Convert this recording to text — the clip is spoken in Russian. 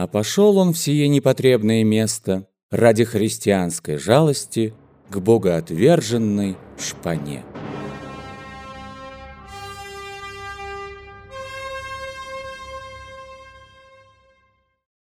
А пошел он в сие непотребное место ради христианской жалости к богоотверженной шпане.